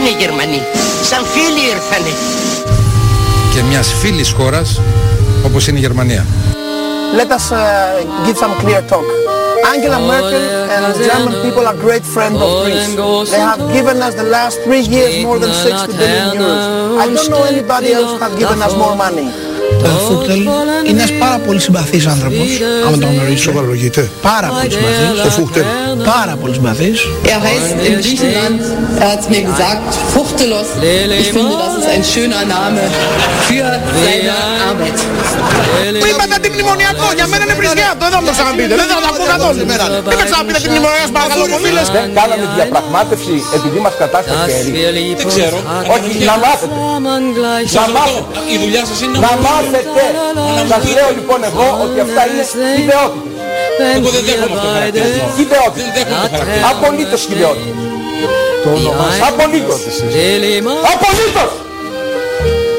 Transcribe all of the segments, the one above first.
Μας αγαπάνε οι Γερμανοί. Σαν φίλοι ήρθανε. και μιας φίλης χώρας όπως είναι η Γερμανία. Let us uh, give some clear talk. Angela Merkel and the German people are great friends of Greece. They have given us the last three years more than 60 billion euros. I don't know anybody else who have given us more money. Ο Φούχτελ είναι ένας πάρα πολύ συμπαθής άνθρωπος, άμα τον γνωρίσω. Σοβαρολογείτε. Πάρα πολύ συμπαθής. Ο Φούχτελ. Πάρα πολύ συμπαθής. Er heißt in Griechenland, er hat mir gesagt, Fuchtelos. Ich finde, das ist ein schöner Name für seine Arbeit. Που είπατε αντιμνημονιακό, για μένα είναι βρισκιάτο, δεν θα μου το ξαναπείτε, δεν θα το ακούω καθόλου. Μην με ξαναπείτε αντιμνημονιακό, παρακαλώ πολύ. λες. Δεν κάναμε διαπραγμάτευση επειδή μας κατάστασε χέρι. Δεν ξέρω. Όχι, να μάθετε. Να μάθετε. Η δουλειά σας είναι Να μάθετε. Σας λέω λοιπόν εγώ ότι αυτά είναι ιδεότητες. Εγώ δεν δέχομαι αυτό το χαρακτηρισμό. Δεν Ιδεότητες. δέχομαι το χαρακτηρισμό. Απολύτως ιδεότητες. Απολύτως. Απολύτως.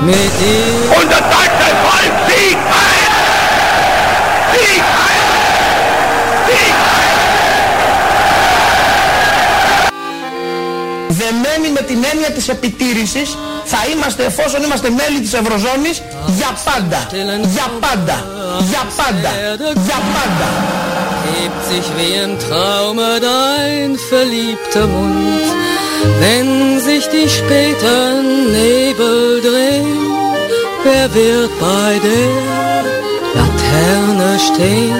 Und das deutsche Volk siegt ein! Siegt ein! Siegt Δεμένοι με την έννοια της επιτήρησης θα είμαστε εφόσον είμαστε μέλη της Ευρωζώνης για πάντα. Για πάντα. Για πάντα. Για πάντα. hebt sich wie ein Traume dein verliebter Mund. Wenn sich die späten Nebel drehen, wer wird bei der Laterne stehen?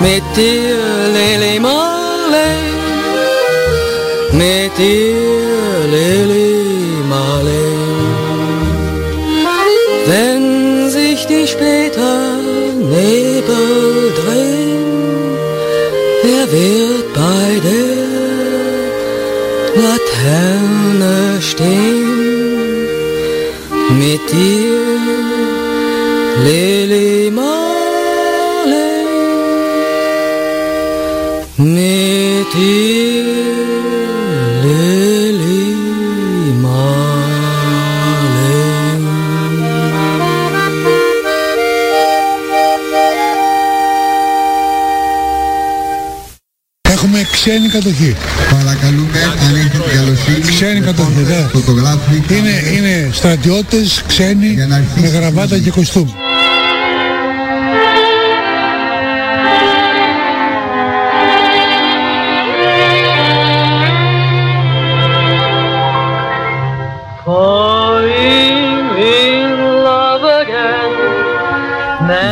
Mit dir, Lili Marley, mit dir, Lili Marley. Wenn sich die späten Nebel drehen, Wer wird bei der Sterne stehen mit dir, Lili Marley, mit dir, Lili Marley. Έχουμε ξένη κατοχή. Φωτογράφοι. Είναι, είναι στρατιώτες ξένοι με γραβάτα και κοστούμ.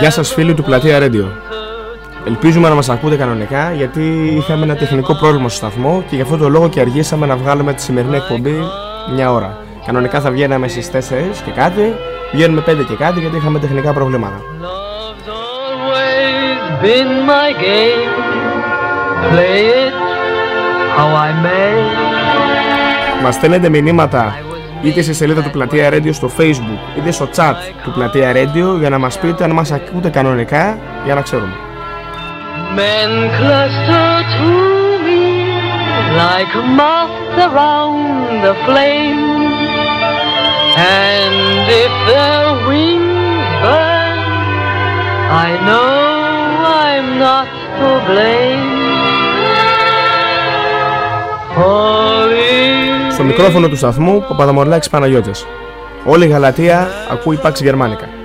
Γεια σας φίλοι του Πλατεία Radio. Ελπίζουμε να μας ακούτε κανονικά γιατί είχαμε ένα τεχνικό πρόβλημα στο σταθμό και γι' αυτό το λόγο και αργήσαμε να βγάλουμε τη σημερινή εκπομπή μια ώρα. Κανονικά θα βγαίναμε στις 4 και κάτι, βγαίνουμε 5 και κάτι γιατί είχαμε τεχνικά προβλήματα. always been my game. Play it how I may. Μας στέλνετε μηνύματα είτε στη σελίδα του Πλατεία Radio στο Facebook είτε στο chat του Πλατεία Radio για να μας πείτε αν μας ακούτε κανονικά για να ξέρουμε. Men cluster to me like moths around the flame. And if their wings burn, I know I'm not to blame. Falling Στο μικρόφωνο του σταθμού Παπαδαμορλάκης Παναγιώτης. Όλη η Γαλατεία ακούει Pax Γερμανικά.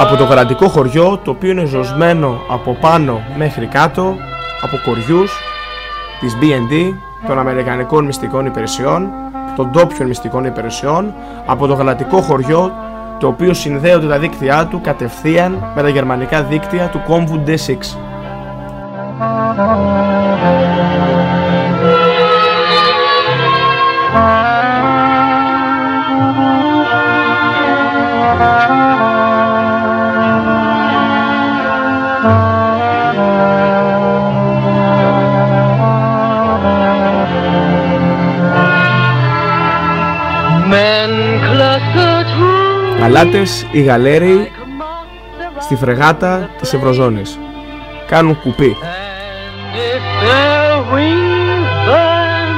Από το κρατικό χωριό το οποίο είναι ζωσμένο από πάνω μέχρι κάτω από κοριούς της BND, των Αμερικανικών Μυστικών Υπηρεσιών, των ντόπιων μυστικών υπηρεσιών, από το γαλατικό χωριό το οποίο συνδέονται τα δίκτυά του κατευθείαν με τα γερμανικά δίκτυα του κόμβου D6. Γαλάτες οι γαλέροι στη φρεγάτα της Ευρωζώνης. Κάνουν κουπί. if their wings burn.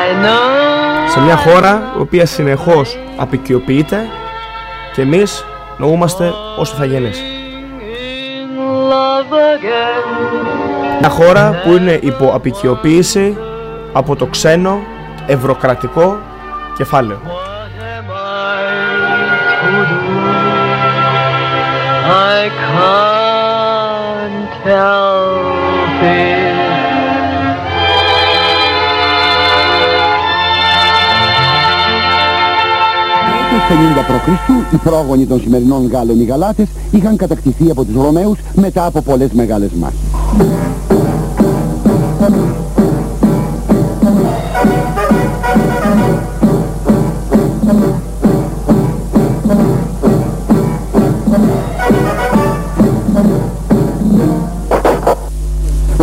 I know σε μια χώρα η οποία συνεχώς απεικιοποιείται και εμείς νοούμαστε ως ηθαγενείς. love again. Μια χώρα που είναι υπό απεικιοποίηση από το ξένο ευρωκρατικό κεφάλαιο. I can't help it. Το 50 π.Χ. οι πρόγονοι των σημερινών Γάλλων οι Γαλάτες είχαν κατακτηθεί από τους Ρωμαίους μετά από πολλές μεγάλες μάχες.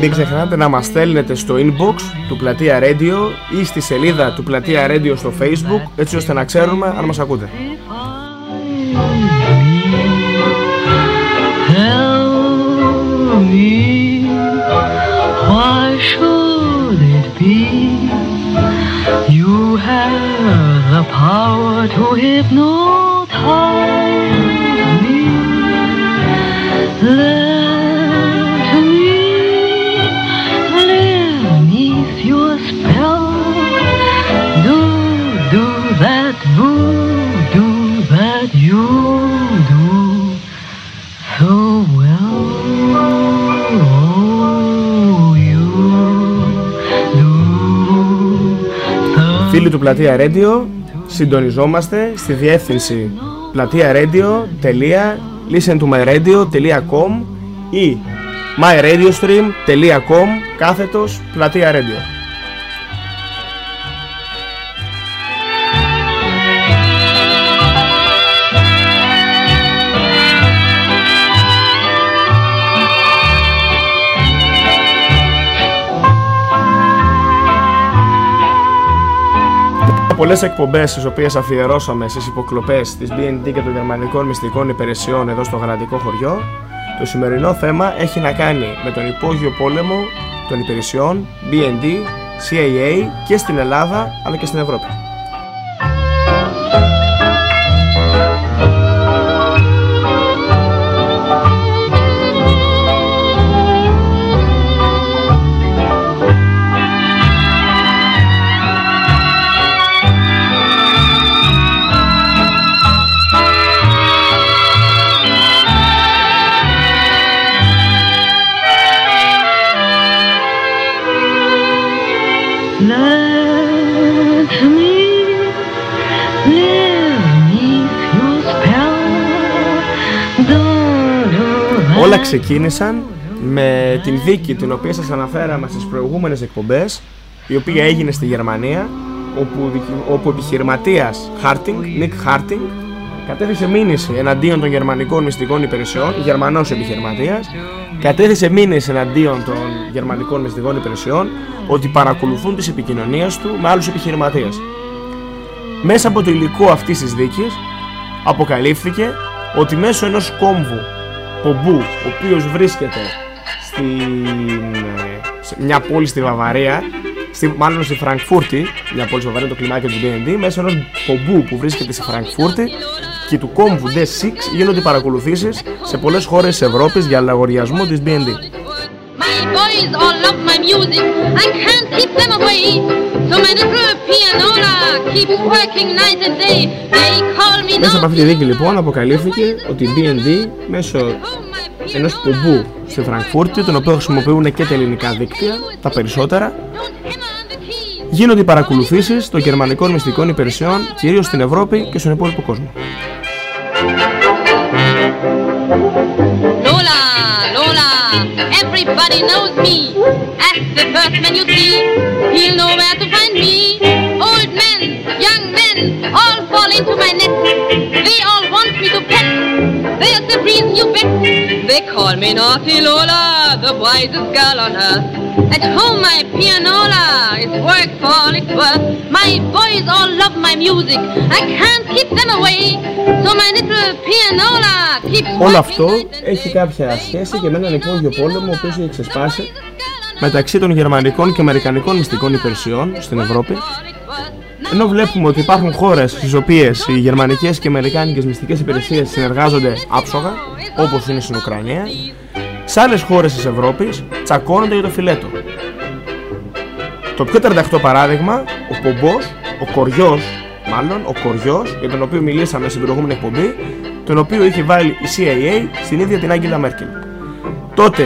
Μην ξεχνάτε να μας στέλνετε στο inbox του Πλατεία Radio ή στη σελίδα του Πλατεία Radio στο Facebook έτσι ώστε να ξέρουμε αν μας ακούτε. Tell me, why should it be? You have the power to hypnotize me. Let that voodoo that you do so well. Oh, you do Φίλοι του Πλατεία Radio, συντονιζόμαστε στη διεύθυνση πλατεία radio.gr listen to myradio.com ή myradiostream.com κάθετος πλατεία radio. Πολλές εκπομπές τις οποίες αφιερώσαμε στις υποκλοπές της BND και των γερμανικών μυστικών υπηρεσιών εδώ στο γαλατικό χωριό, το σημερινό θέμα έχει να κάνει με τον υπόγειο πόλεμο των υπηρεσιών BND, CIA και στην Ελλάδα αλλά και στην Ευρώπη. Όλα αυτά ξεκίνησαν με την δίκη την οποία σας αναφέραμε στις προηγούμενες εκπομπές η οποία έγινε στη Γερμανία όπου, δικη- όπου ο επιχειρηματίας Χάρτινγκ, Νίκ Χάρτινγκ κατέθεσε μήνυση εναντίον των γερμανικών μυστικών υπηρεσιών, γερμανός επιχειρηματίας κατέθεσε μήνυση εναντίον των γερμανικών μυστικών υπηρεσιών ότι παρακολουθούν τις επικοινωνίες του με άλλους επιχειρηματίες. Μέσα από το υλικό αυτής της δίκης αποκαλύφθηκε ότι μέσω ενός κόμβου πομπού, ο οποίος βρίσκεται στην, ε, σε μια πόλη στη Βαβαρία, στη, μάλλον στη Φραγκφούρτη, μια πόλη στη Βαβαρία, το κλιμάκι του BND, μέσω ενός πομπού που βρίσκεται στη Φραγκφούρτη και του κόμβου D6 γίνονται παρακολουθήσεις σε πολλές χώρες της Ευρώπης για λαγοριασμό της BND. My boys all love my music. I can't keep them away. So my little pianola keeps working night and day. They call me Μέσα από now. αυτή τη δίκη λοιπόν αποκαλύφθηκε ότι η BND μέσω ενός πομπού στη Φραγκφούρτη, τον οποίο χρησιμοποιούν και τα ελληνικά δίκτυα, τα περισσότερα, γίνονται οι παρακολουθήσεις των γερμανικών μυστικών υπηρεσιών κυρίως στην Ευρώπη και στον υπόλοιπο κόσμο. Everybody knows me. Ask the first man you see, he'll know where to find me. Old men, young men, all fall into my net. They all want me to pet. There's the reason you bet. They call me naughty Lola, the wisest girl on earth. At home my pianola is work for all it's worth. My boys all love my music. I can't keep them away. So my little pianola keeps Όλο αυτό έχει κάποια σχέση και με έναν υπόγειο πόλεμο ο οποίος έχει ξεσπάσει μεταξύ των γερμανικών και αμερικανικών μυστικών υπηρεσιών στην Ευρώπη ενώ βλέπουμε ότι υπάρχουν χώρες στις οποίες οι γερμανικές και αμερικάνικες μυστικές υπηρεσίες συνεργάζονται άψογα όπως είναι στην Ουκρανία σε άλλες χώρες της Ευρώπης τσακώνονται για το φιλέτο. Το πιο τρανταχτό παράδειγμα, ο Πομπός, ο Κοριός, μάλλον ο Κοριός, για τον οποίο μιλήσαμε στην προηγούμενη εκπομπή, τον οποίο είχε βάλει η CIA στην ίδια την Άγγελα Μέρκελ. Τότε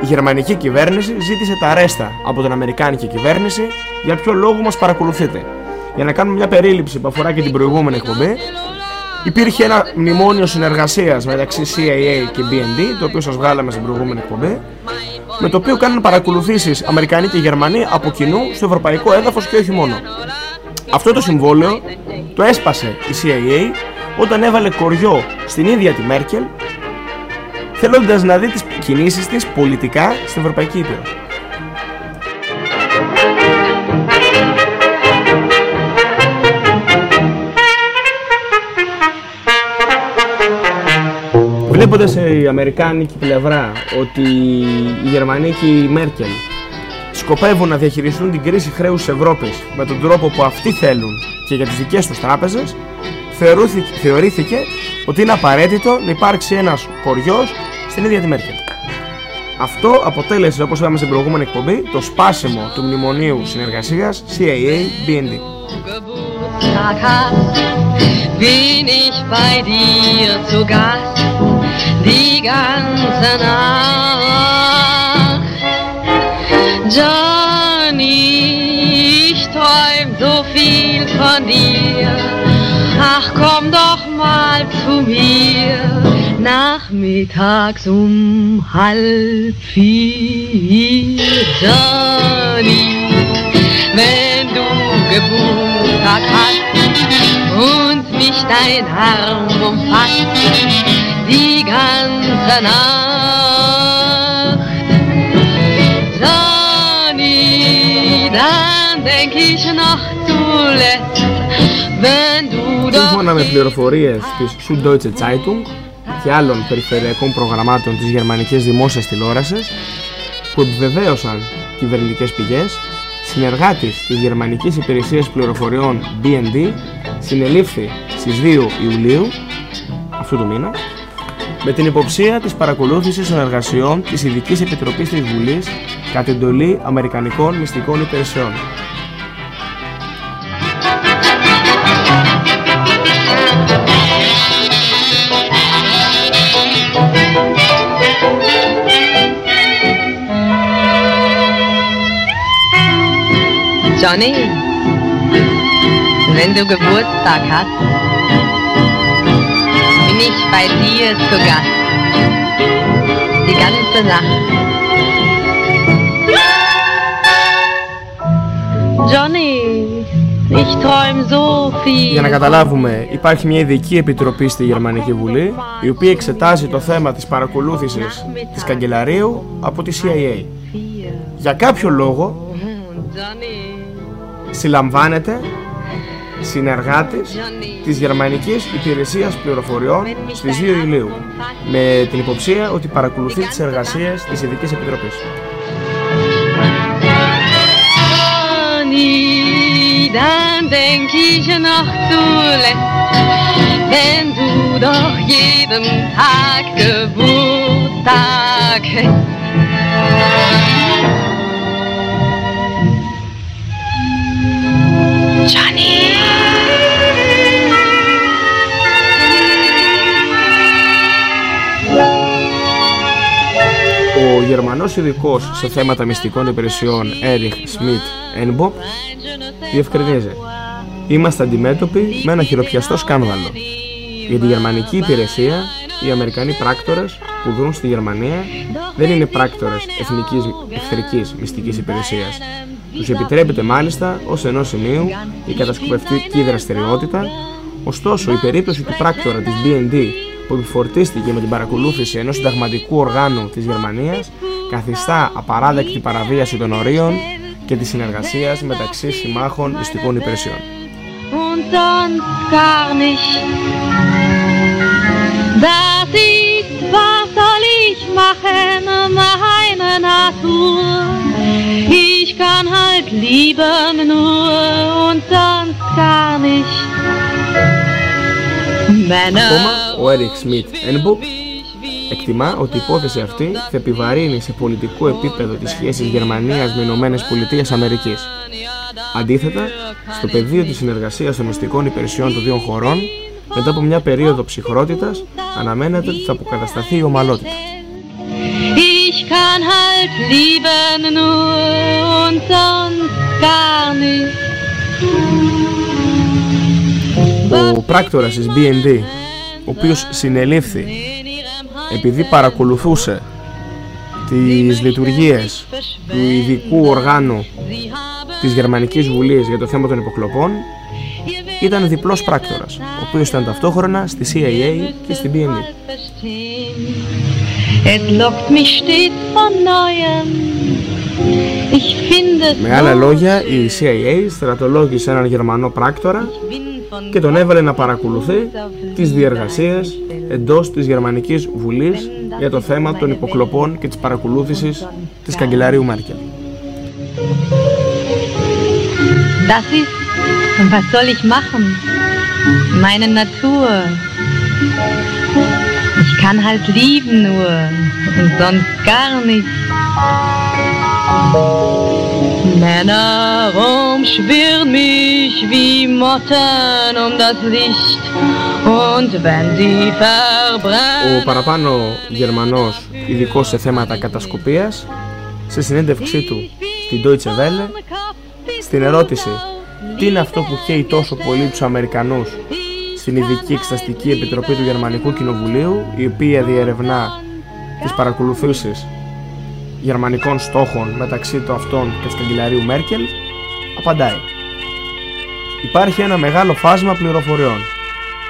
η γερμανική κυβέρνηση ζήτησε τα αρέστα από την αμερικάνικη κυβέρνηση για ποιο λόγο μας παρακολουθείτε. Για να κάνουμε μια περίληψη που αφορά και την προηγούμενη εκπομπή, υπήρχε ένα μνημόνιο συνεργασίας μεταξύ CIA και BND, το οποίο σας βγάλαμε στην προηγούμενη εκπομπή, με το οποίο κάνουν παρακολουθήσεις Αμερικανοί και Γερμανοί από κοινού στο ευρωπαϊκό έδαφος και όχι μόνο. Αυτό το συμβόλαιο το έσπασε η CIA όταν έβαλε κοριό στην ίδια τη Μέρκελ θέλοντας να δει τις κινήσεις της πολιτικά στην Ευρωπαϊκή Ήπειρο. Βλέποντας η Αμερικάνικη πλευρά ότι η Γερμανική η Μέρκελ σκοπεύουν να διαχειριστούν την κρίση χρέους της Ευρώπης με τον τρόπο που αυτοί θέλουν και για τις δικές τους τράπεζες, θεωρούθηκε- θεωρήθηκε ότι είναι απαραίτητο να υπάρξει ένας κοριός στην ίδια τη Μέρκελ. Αυτό αποτέλεσε, όπως είπαμε στην προηγούμενη εκπομπή, το σπάσιμο του μνημονίου συνεργασίας CIA-BND. Tag hast, bin ich bei dir zu Gast; die ganze Nacht. Johnny, ich träum so viel von dir. Ach, komm doch mal zu mir nachmittags um halb vier. Johnny, wenn du Geburtstag hast und mich dein Arm umfasst, die ganze Nacht. Johnny, dann denk ich noch zuletzt, wenn du doch Σύμφωνα με πληροφορίες της Süddeutsche Zeitung και άλλων περιφερειακών προγραμμάτων της γερμανικής δημόσιας τηλεόρασης που επιβεβαίωσαν κυβερνητικές πηγές, συνεργάτης της Γερμανικής Υπηρεσίας Πληροφοριών BND συνελήφθη στις 2 Ιουλίου αυτού του μήνα με την υποψία της παρακολούθησης των εργασιών της Ειδικής Επιτροπής της Βουλής κατ' εντολή Αμερικανικών Μυστικών Υπηρεσιών. Johnny, wenn du Geburtstag hast, bin ich bei dir zu Gast. Die ganze Nacht. Johnny, ich träum so viel. Για να καταλάβουμε, υπάρχει μια ειδική επιτροπή στη Γερμανική Βουλή η οποία εξετάζει το θέμα της παρακολούθησης της καγκελαρίου από τη CIA. Για κάποιο λόγο συλλαμβάνεται συνεργάτης της Γερμανικής Υπηρεσίας Πληροφοριών στις 2 Ιουλίου με την υποψία ότι παρακολουθεί τις εργασίες της Ειδικής Επιτροπής. Johnny, dann denk ich noch zuletzt, wenn du doch jeden Tag Geburtstag hättest. Ο Γερμανός ειδικός σε θέματα μυστικών υπηρεσιών Erich Schmidt Enbop διευκρινίζει Είμαστε αντιμέτωποι με ένα χειροπιαστό σκάνδαλο. Για τη γερμανική υπηρεσία, οι Αμερικανοί πράκτορες που δρούν στη Γερμανία δεν είναι πράκτορες εθνικής εχθρικής μυστικής υπηρεσίας. Τους επιτρέπεται μάλιστα ως ενός σημείου η κατασκοπευτική δραστηριότητα, ωστόσο η περίπτωση του πράκτορα της BND που επιφορτίστηκε με την παρακολούθηση ενός συνταγματικού οργάνου της Γερμανίας καθιστά απαράδεκτη παραβίαση των ορίων και της συνεργασίας μεταξύ συμμάχων μυστικών υπηρεσιών. und sonst gar nicht. Das ist, was soll ich machen, meine Natur; Ich kann halt lieben nur und sonst gar nicht. Männer Ακόμα, ο Eric Smith Enbuk εκτιμά ότι η υπόθεση αυτή θα επιβαρύνει σε πολιτικό επίπεδο τις σχέσεις Γερμανίας με Ηνωμένες Πολιτείες Αμερικής. Αντίθετα, στο πεδίο της συνεργασίας των μυστικών υπηρεσιών των δύο χωρών, μετά από μια περίοδο ψυχρότητας, αναμένεται ότι θα αποκατασταθεί η ομαλότητα. Ich kann halt lieben nur und sonst gar nicht. Ο πράκτορας της BND, ο οποίος συνελήφθη επειδή παρακολουθούσε τις λειτουργίες του ειδικού οργάνου της Γερμανικής Βουλής για το θέμα των υποκλοπών, ήταν διπλός πράκτορας, ο οποίος ήταν ταυτόχρονα στη CIA και στη BND. Es lockt mich stets von neuem. Ich finde Με άλλα λόγια, η CIA στρατολόγησε έναν Γερμανό πράκτορα και τον έβαλε να παρακολουθεί τις διεργασίες εντός της Γερμανικής Βουλής για το θέμα των υποκλοπών και της παρακολούθησης της καγκελαρίου Μέρκελ. Das ist, und was soll ich machen? Meine Natur. Ich kann halt lieben nur und sonst gar nicht. Männer umschwirren mich wie Motten um das Licht und wenn sie verbrennen. Ο παραπάνω Γερμανός ειδικός σε θέματα κατασκοπίας σε συνέντευξή του στην Deutsche Welle στην ερώτηση τι είναι αυτό που καίει τόσο πολύ τους Αμερικανούς; στην Ειδική Εξεταστική Επιτροπή του Γερμανικού Κοινοβουλίου, η οποία διερευνά τις παρακολουθήσεις γερμανικών στόχων μεταξύ του αυτών και της καγκελαρίου Μέρκελ, απαντάει. Υπάρχει ένα μεγάλο φάσμα πληροφοριών.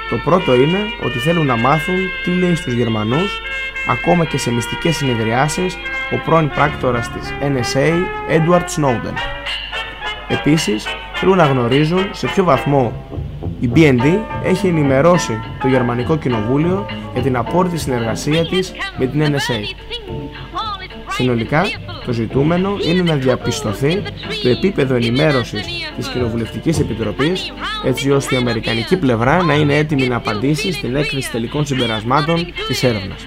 Το πρώτο είναι ότι θέλουν να μάθουν τι λέει στους Γερμανούς, ακόμα και σε μυστικές συνεδριάσεις, ο πρώην πράκτορας της NSA, Edward Snowden. Επίσης, θέλουν να γνωρίζουν σε ποιο βαθμό η BND έχει ενημερώσει το Γερμανικό Κοινοβούλιο για την απόρριτη συνεργασία της με την NSA. Συνολικά, το ζητούμενο είναι να διαπιστωθεί το επίπεδο ενημέρωσης της Κοινοβουλευτικής Επιτροπής έτσι ώστε η Αμερικανική πλευρά να είναι έτοιμη να απαντήσει στην έκθεση τελικών συμπερασμάτων της έρευνας.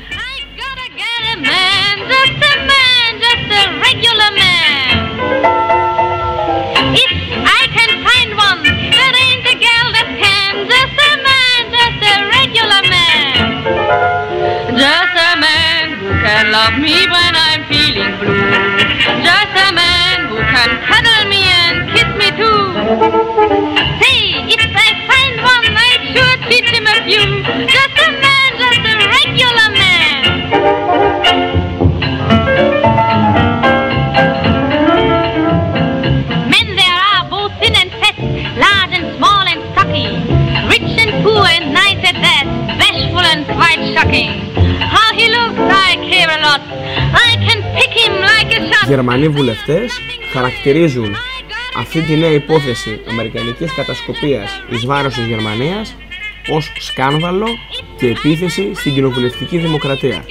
man, just a man, just a regular man. If I too. Say, if I find one, I'd sure teach him a few. Just a man, just a regular man. Men there are both thin and fat, large and small and stocky, rich and poor and nice at that, bashful and quite shocking. How he looks, I care a lot. I can pick him like a shot. Γερμανοί βουλευτές χαρακτηρίζουν αυτή τη νέα υπόθεση αμερικανικής κατασκοπίας εις βάρος της Γερμανίας ως σκάνδαλο και επίθεση στην κοινοβουλευτική δημοκρατία.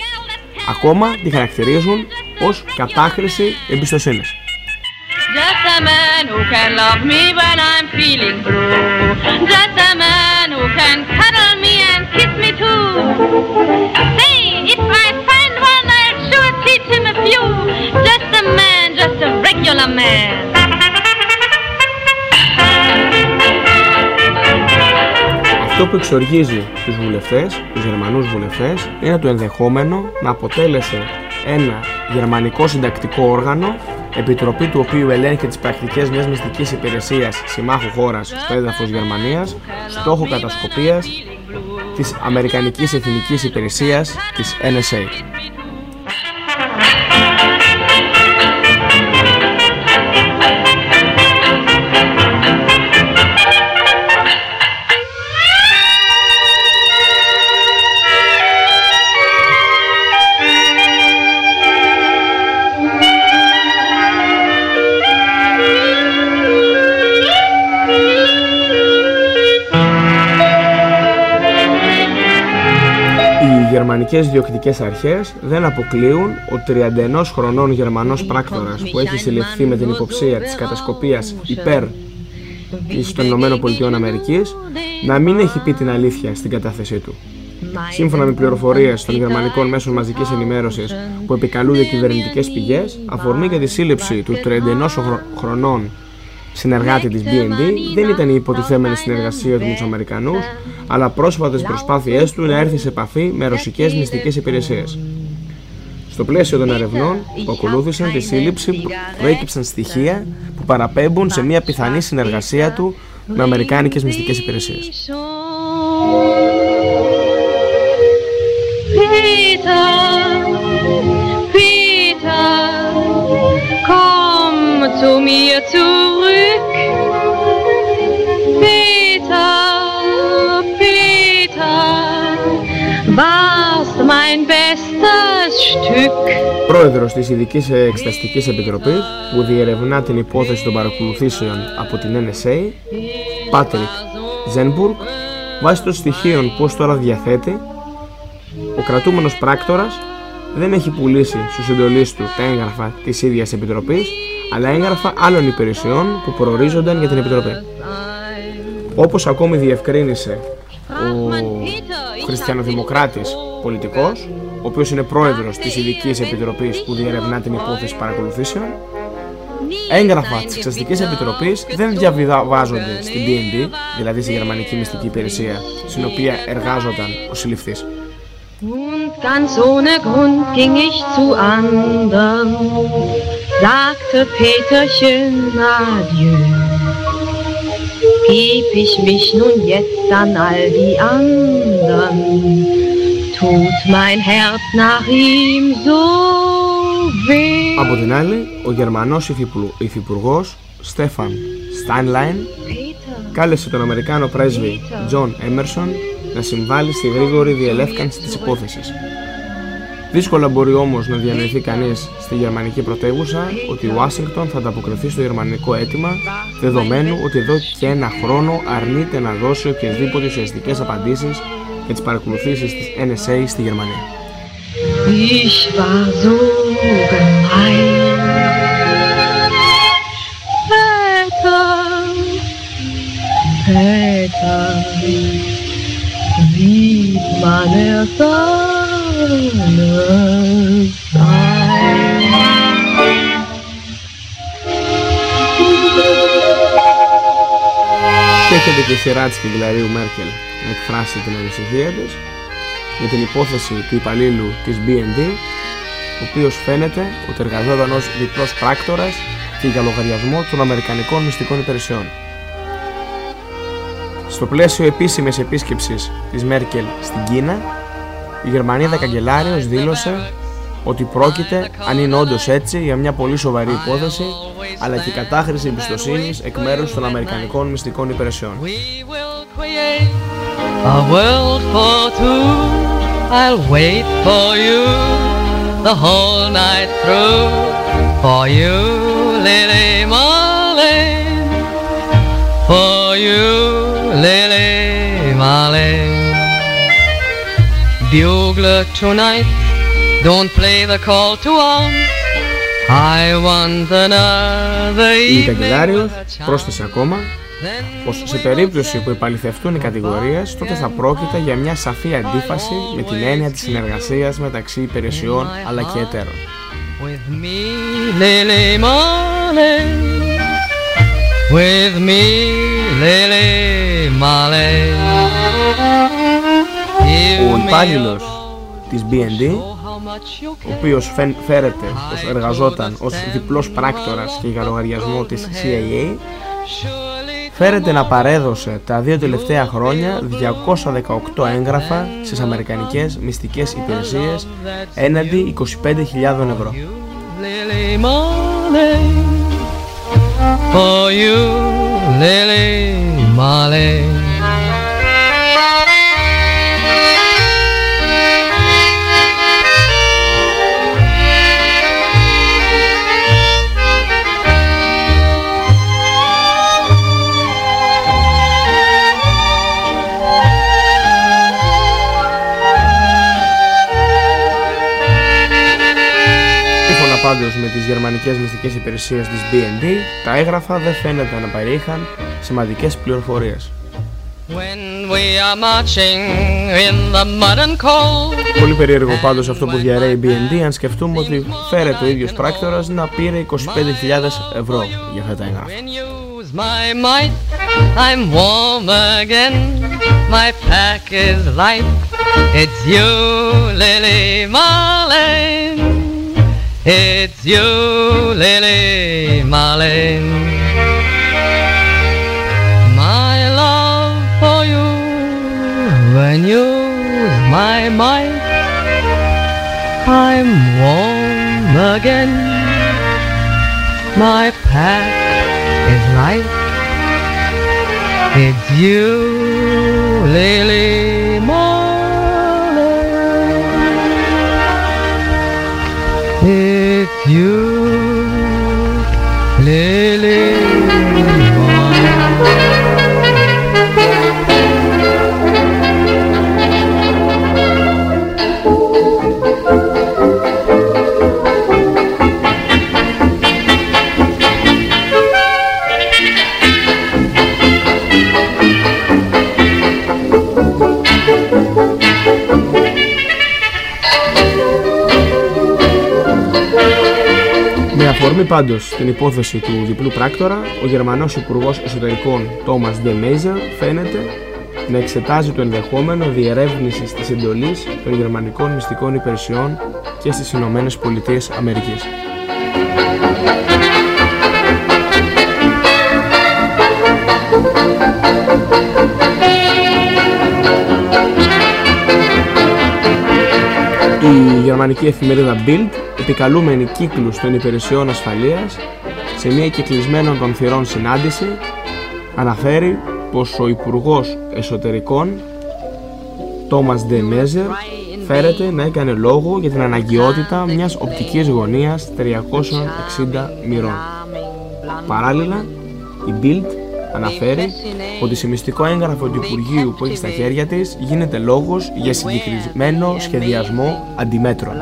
Ακόμα τη χαρακτηρίζουν ως κατάχρηση εμπιστοσύνης. Just a man who can love me when I'm feeling blue. Just a man who can cuddle me and kiss me too. Say, if I find one, I'll sure teach him a few. Just a man, just a regular man. Αυτό που εξοργίζει τους βουλευτές, τους γερμανούς βουλευτές, είναι το ενδεχόμενο να αποτέλεσε ένα γερμανικό συντακτικό όργανο, επιτροπή του οποίου ελέγχει τις πρακτικές μιας μυστικής υπηρεσίας συμμάχου χώρας στο έδαφος Γερμανίας, στόχο κατασκοπίας της Αμερικανικής Εθνικής Υπηρεσίας της NSA. Οι γερμανικές διοκτικές αρχές δεν αποκλείουν ο 31 χρονών Γερμανός πράκτορας που έχει συλληφθεί με την υποψία της κατασκοπίας υπέρ της των Ηνωμένων Πολιτειών Αμερικής να μην έχει πει την αλήθεια στην κατάθεσή του. Σύμφωνα με πληροφορίες των γερμανικών μέσων μαζικής ενημέρωσης που επικαλούνται κυβερνητικές πηγές, αφορμή για τη σύλληψη του 31 χρο- χρονών συνεργάτη της BND δεν ήταν η υποτιθέμενη συνεργασία του με τους Αμερικανούς, αλλά πρόσφατες προσπάθειές του να έρθει σε επαφή με ρωσικές μυστικές υπηρεσίες. Στο πλαίσιο των ερευνών που ακολούθησαν τη σύλληψη προέκυψαν στοιχεία που παραπέμπουν σε μια πιθανή συνεργασία του με αμερικάνικες μυστικές υπηρεσίες. Peter, Peter, komm zu mir zurück. Peter, Peter, warst mein bestes Stück. Πρόεδρος της Ειδικής Εξεταστικής Επιτροπής που διερευνά την υπόθεση των παρακολουθήσεων από την NSA, Πάτρικ Ζένμπουργκ, βάσει των στοιχείων που ως τώρα διαθέτει, ο κρατούμενος πράκτορας δεν έχει πουλήσει στους εντολείς του τα έγγραφα της ίδιας Επιτροπής, αλλά έγγραφα άλλων υπηρεσιών που προορίζονταν για την Επιτροπή. Όπως ακόμη διευκρίνησε ο χριστιανοδημοκράτης πολιτικός, ο οποίος είναι πρόεδρος της Ειδικής Επιτροπής που διερευνά την υπόθεση παρακολουθήσεων, έγγραφα της Εξαστικής Επιτροπής δεν διαβιβάζονται στην BND, δηλαδή στη Γερμανική Μυστική Υπηρεσία, στην οποία εργάζονταν ο συλληφθής. Und ganz ohne Grund ging ich zu andern, sagte Peterchen Adieu. Geb ich mich nun jetzt an all die anderen, tut mein Herz nach ihm so weh. Από την άλλη, ο Γερμανός υφυπου- υφυπουργός Στέφαν Στάινλάιν κάλεσε τον Αμερικάνο πρέσβη Τζον Έμερσον να συμβάλλει στη γρήγορη διαλεύκανση της υπόθεσης. Δύσκολα μπορεί όμως να διανοηθεί κανείς στη γερμανική πρωτεύουσα ότι η Ουάσιγκτον θα ανταποκριθεί στο γερμανικό αίτημα δεδομένου ότι εδώ και ένα χρόνο αρνείται να δώσει οποιασδήποτε ουσιαστικές απαντήσεις για τις παρακολουθήσεις της NSA στη Γερμανία. Ich war so gemein. Väter, Väter, sieht man erst alles Και έρχεται και η σειρά της καγκελαρίου Μέρκελ να εκφράσει την ανησυχία της για την υπόθεση του υπαλλήλου της BND ο οποίος φαίνεται ότι εργαζόταν ως διπλός πράκτορας και για λογαριασμό των Αμερικανικών μυστικών υπηρεσιών. Στο πλαίσιο επίσημης επίσκεψης της Μέρκελ στην Κίνα, η Γερμανίδα καγκελάριος δήλωσε ότι πρόκειται, αν είναι όντως έτσι, για μια πολύ σοβαρή υπόθεση, αλλά και κατάχρηση εμπιστοσύνης εκ μέρους των Αμερικανικών μυστικών υπηρεσιών. A world for two, I'll wait for you the whole night through. For you, Lily Marlene. Bugler tonight, don't play the call to arms. I want another Η evening. καγκελάριος πρόσθεσε ακόμα πως σε περίπτωση που επαληθευτούν οι κατηγορίες τότε θα πρόκειται για μια σαφή αντίφαση με την έννοια της συνεργασίας μεταξύ υπηρεσιών αλλά και εταίρων. With me, Lily Marlene. With me, Lily Marlene. Ο υπάλληλος της BND, ο οποίος φεν- φέρεται πως εργαζόταν ως διπλός πράκτορας και για λογαριασμό της CIA, φέρεται να παρέδωσε τα δύο τελευταία χρόνια 218 έγγραφα στις Αμερικανικές μυστικές υπηρεσίες έναντι 25.000 ευρώ. Lily Marlene. For you, Lily Marlene. Πάντως με τις γερμανικές μυστικές υπηρεσίες της BND, τα έγγραφα δεν φαίνεται να περιείχαν σημαντικές πληροφορίες. When we are marching in the mud and cold. Πολύ περίεργο πάντως αυτό που διαρρέει η BND αν σκεφτούμε ότι φέρεται ο ίδιος πράκτορας να πήρε 25.000 ευρώ για αυτά τα έγγραφα. Use my might, I'm warm again. My pack is light. It's you, Lily Marlene. It's you, Lily Marlene. My love for you, when you use my might, I'm warm again. My pack is light. It's you, Lily you, αφορμή πάντως στην υπόθεση του διπλού πράκτορα, ο Γερμανός Υπουργός Εσωτερικών Τόμας Ντε Μέιζερ φαίνεται να εξετάζει το ενδεχόμενο διερεύνησης της εντολής των γερμανικών μυστικών υπηρεσιών και στις Ηνωμένες Πολιτείες Αμερικής. Η γερμανική εφημερίδα Bild, επικαλούμενη κύκλους των υπηρεσιών ασφαλείας, σε μια κυκλισμένων των θυρών συνάντηση, αναφέρει πως ο Υπουργός Εσωτερικών, Τόμας Ντε Μέζερ, φέρεται να έκανε λόγο για την αναγκαιότητα μιας οπτικής γωνίας 360 μοιρών. Παράλληλα, η Bild αναφέρει ότι σε μυστικό έγγραφο του Υπουργείου που έχει στα χέρια της γίνεται λόγος για συγκεκριμένο σχεδιασμό αντιμέτρων.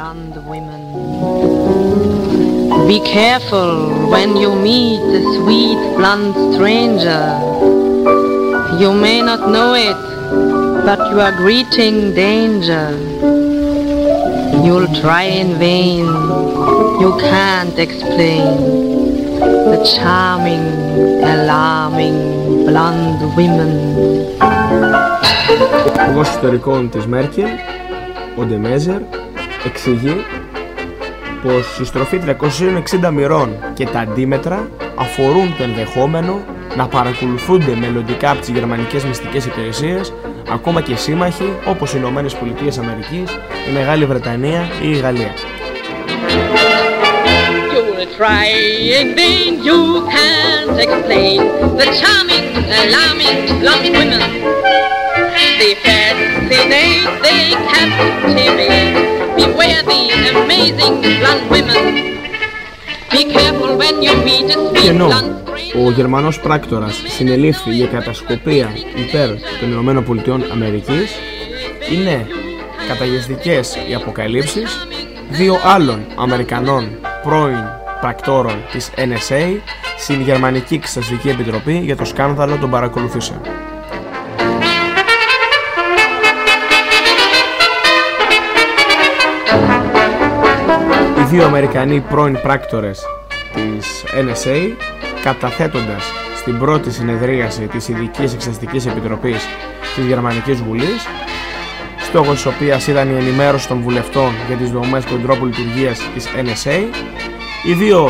Be careful when you meet the sweet blonde stranger. You may not know it, but you are greeting danger. You'll try in vain, you can't explain the charming, alarming blonde women. Ο Υπουργός Ιστορικών της Μέρκελ, ο Ντεμέζερ, εξηγεί πως η στροφή 360 μοιρών και τα αντίμετρα αφορούν το ενδεχόμενο να παρακολουθούνται μελλοντικά από τις γερμανικές μυστικές υπηρεσίες ακόμα και σύμμαχοι όπως οι Ηνωμένες Πολιτείες Αμερικής, η Μεγάλη Βρετανία ή η Γαλλία. You'll try in vain, you can't explain the charming, alarming blonde women. They fascinate, they captivate. Beware the amazing blonde women. Be careful when you meet a Και sweet ενώ blonde. ο Γερμανός πράκτορας συνελήφθη για κατασκοπία υπέρ των Ηνωμένων Πολιτειών Αμερικής, είναι καταγεστικές οι αποκαλύψεις δύο άλλων Αμερικανών πρώην πρακτόρων της NSA στην Γερμανική Εξεταστική Επιτροπή για το σκάνδαλο των παρακολουθήσεων. Οι δύο Αμερικανοί πρώην πράκτορες της NSA καταθέτοντας στην πρώτη συνεδρίαση της Ειδικής Εξεταστικής Επιτροπής της Γερμανικής Βουλής στόχος της οποίας ήταν η ενημέρωση των βουλευτών για τις δομές και τον τρόπο λειτουργίας της NSA οι δύο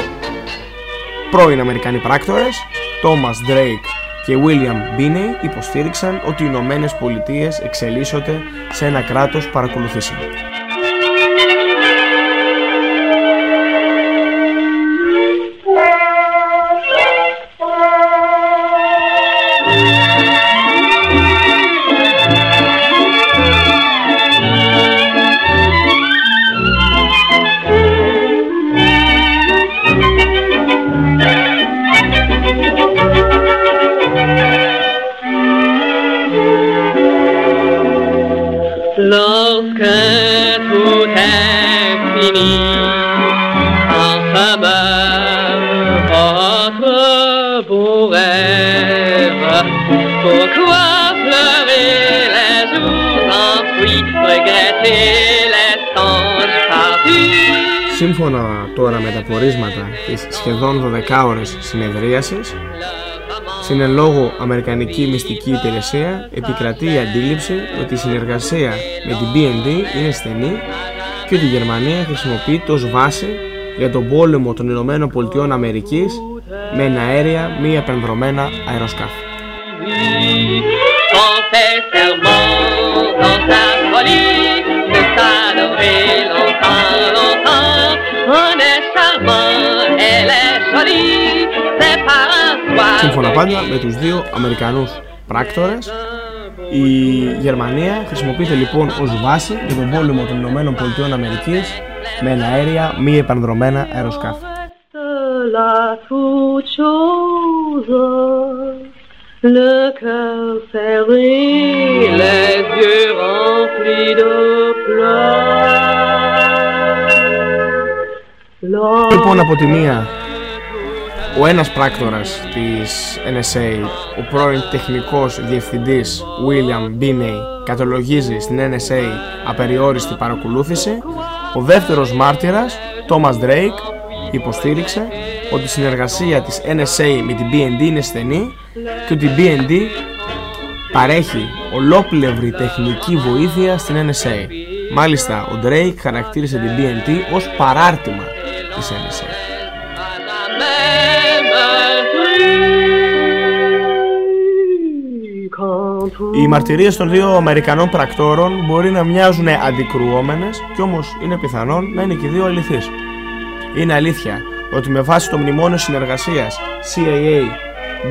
πρώην Αμερικανοί πράκτορες Thomas Drake και William Binney υποστήριξαν ότι οι Ηνωμένες Πολιτείες εξελίσσονται σε ένα κράτος παρακολουθήσεων. Τώρα με τα πορίσματα της σχεδόν 12 ώρες συνεδρίασης, στην εν λόγω Αμερικανική Μυστική Υπηρεσία επικρατεί η αντίληψη ότι η συνεργασία με την BND είναι στενή και ότι η Γερμανία χρησιμοποιείται ως βάση για τον πόλεμο των Ηνωμένων Πολιτειών Αμερικής με εναέρια μη επενδρομένα αεροσκάφη. On fait serment dans sa folie de s'adorer longtemps, longtemps. Σύμφωνα πάντα με τους δύο Αμερικανούς πράκτορες, η Γερμανία χρησιμοποιείται λοιπόν ως βάση για τον πόλεμο των Ηνωμένων Πολιτειών Αμερικής με εναέρια μη επανδρομένα αεροσκάφη. la toute chose, le cœur serré, les yeux remplis de pleurs. Λοιπόν από τη μία ο ένας πράκτορας της NSA, ο πρώην τεχνικός διευθυντής William Binney κατολογίζει στην NSA απεριόριστη παρακολούθηση, ο δεύτερος μάρτυρας, Thomas Drake, υποστήριξε ότι η συνεργασία της NSA με την BND είναι στενή και ότι η BND παρέχει ολόπλευρη τεχνική βοήθεια στην NSA. Μάλιστα, ο Drake χαρακτήρισε την BND ως παράρτημα της NSA. Même Οι μαρτυρίες των δύο Αμερικανών πρακτόρων μπορεί να μοιάζουν αντικρουόμενες και όμως είναι πιθανόν να είναι και οι δύο αληθείς. Είναι αλήθεια ότι με βάση το μνημόνιο συνεργασίας CIA,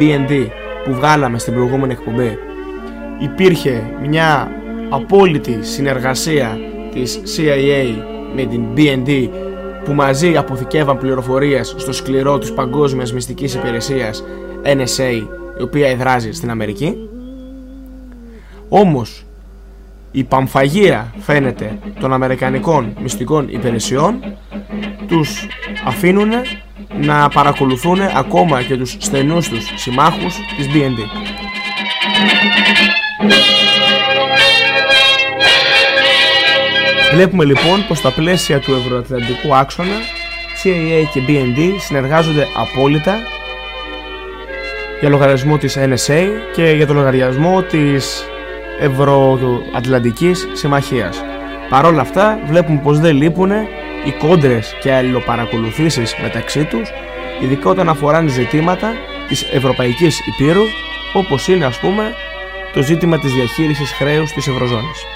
BND που βγάλαμε στην προηγούμενη εκπομπή υπήρχε μια απόλυτη συνεργασία της CIA με την BND που μαζί αποθηκεύαν πληροφορίες στο σκληρό της παγκόσμιας μυστικής υπηρεσίας NSA η οποία εδράζει στην Αμερική. Όμως η παμφαγία φαίνεται των Αμερικανικών μυστικών υπηρεσιών τους αφήνουν να παρακολουθούν ακόμα και τους στενούς τους συμμάχους της BND. Βλέπουμε λοιπόν πως στα πλαίσια του ευρωατλαντικού άξονα CIA και BND συνεργάζονται απόλυτα για λογαριασμό της NSA και για το λογαριασμό της Ευρωατλαντικής Συμμαχίας. Παρ' όλα αυτά βλέπουμε πως δεν λείπουν οι κόντρες και αλληλοπαρακολουθήσεις μεταξύ τους ειδικά όταν αφοράνε ζητήματα της Ευρωπαϊκής Υπήρου όπως είναι ας πούμε το ζήτημα της διαχείρισης χρέους της Ευρωζώνης.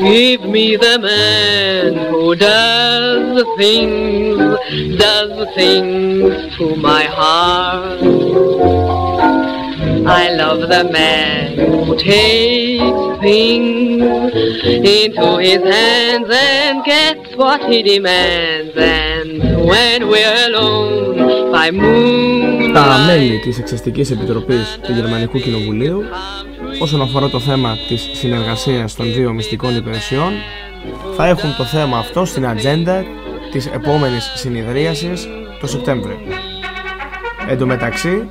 Give me the man who does the things, does the things to my heart. I love the man who takes things into his hands and gets what he demands. And when we're alone by moonlight. Τα μέλη της Εξαστικής Επιτροπής του Γερμανικού Κοινοβουλίου όσον αφορά το θέμα της συνεργασίας των δύο μυστικών υπηρεσιών θα έχουν το θέμα αυτό στην ατζέντα της επόμενης συνεδρίασης το Σεπτέμβριο. Εν τω μεταξύ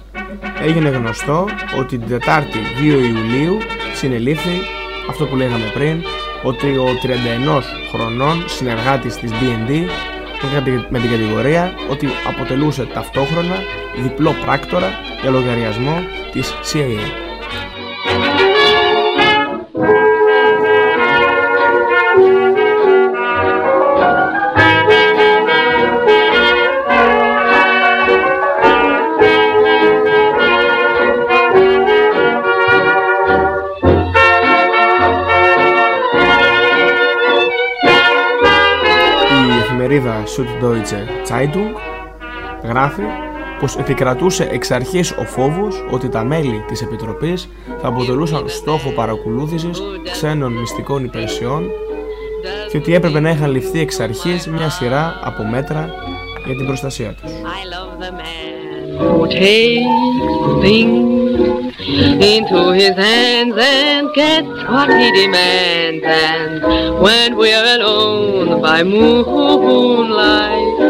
έγινε γνωστό ότι την Τετάρτη 2 Ιουλίου συνελήφθη αυτό που λέγαμε πριν ότι ο 31 χρονών συνεργάτης της BND με την κατηγορία ότι αποτελούσε ταυτόχρονα διπλό πράκτορα για λογαριασμό της CIA. Εφημερίδα Süddeutsche Zeitung γράφει πως επικρατούσε εξ αρχής ο φόβος ότι τα μέλη της Επιτροπής θα αποτελούσαν στόχο παρακολούθησης ξένων μυστικών υπηρεσιών και ότι έπρεπε να είχαν ληφθεί εξ αρχής μια σειρά από μέτρα για την προστασία τους. Into his hands and gets what he demands. And when we're alone by moonlight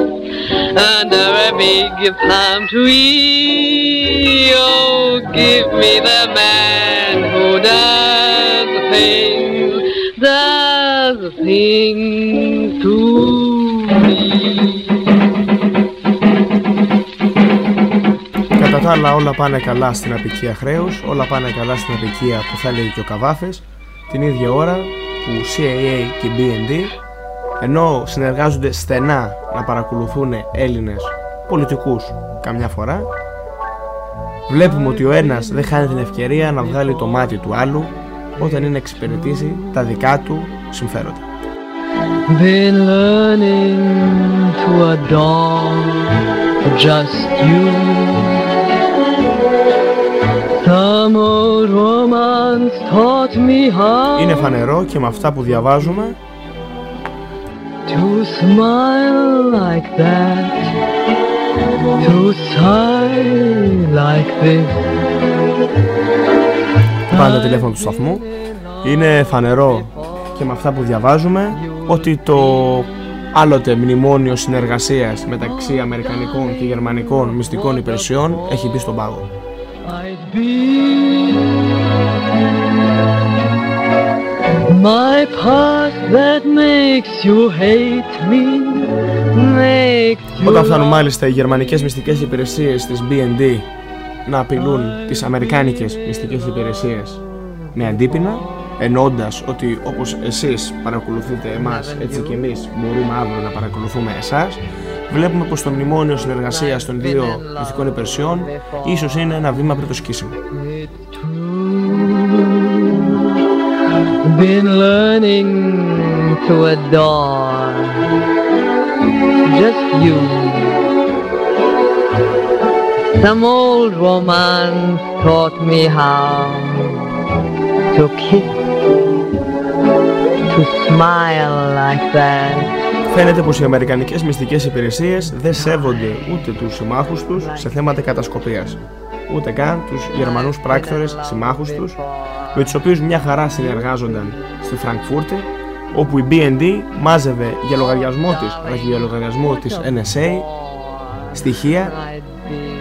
under a big palm tree, oh, give me the man who does the things, does things to me. Κατά τα άλλα όλα πάνε καλά στην απικία χρέους, όλα πάνε καλά στην απικία που θα έλεγε και ο Καβάφης, την ίδια ώρα που CIA και BND ενώ συνεργάζονται στενά να παρακολουθούν Έλληνες πολιτικούς καμιά φορά βλέπουμε ότι ο ένας δεν χάνει την ευκαιρία να βγάλει το μάτι του άλλου όταν είναι να εξυπηρετήσει τα δικά του συμφέροντα. Been learning to adore just you. Είναι φανερό και με αυτά που διαβάζουμε to smile like that, to sigh like this. πάντα τηλέφωνο του σταθμού είναι φανερό και με αυτά που διαβάζουμε ότι το άλλοτε μνημόνιο συνεργασίας μεταξύ Αμερικανικών και Γερμανικών μυστικών υπηρεσιών έχει μπει στον πάγο. My past that makes you hate me, makes you Όταν φτάνουν μάλιστα οι γερμανικές μυστικές υπηρεσίες της BND να απειλούν τις αμερικάνικες μυστικές υπηρεσίες με αντίπεινα εννοώντας ότι όπως εσείς παρακολουθείτε εμάς έτσι και εμείς μπορούμε αύριο να παρακολουθούμε εσάς βλέπουμε πως το μνημόνιο συνεργασίας των δύο μυθικών υπηρεσιών ίσως είναι ένα βήμα πριν το σκίσιμο. Been learning to adore just you. Some old romance taught me how to kiss, to smile like that. Φαίνεται πως οι Αμερικανικές μυστικές υπηρεσίες δεν σέβονται ούτε τους συμμάχους τους σε θέματα κατασκοπίας. Ούτε καν τους Γερμανούς πράκτορες συμμάχους τους, με τους οποίους μια χαρά συνεργάζονταν στη Φραγκφούρτη, όπου η BND μάζευε για λογαριασμό της, αλλά και για λογαριασμό της NSA, στοιχεία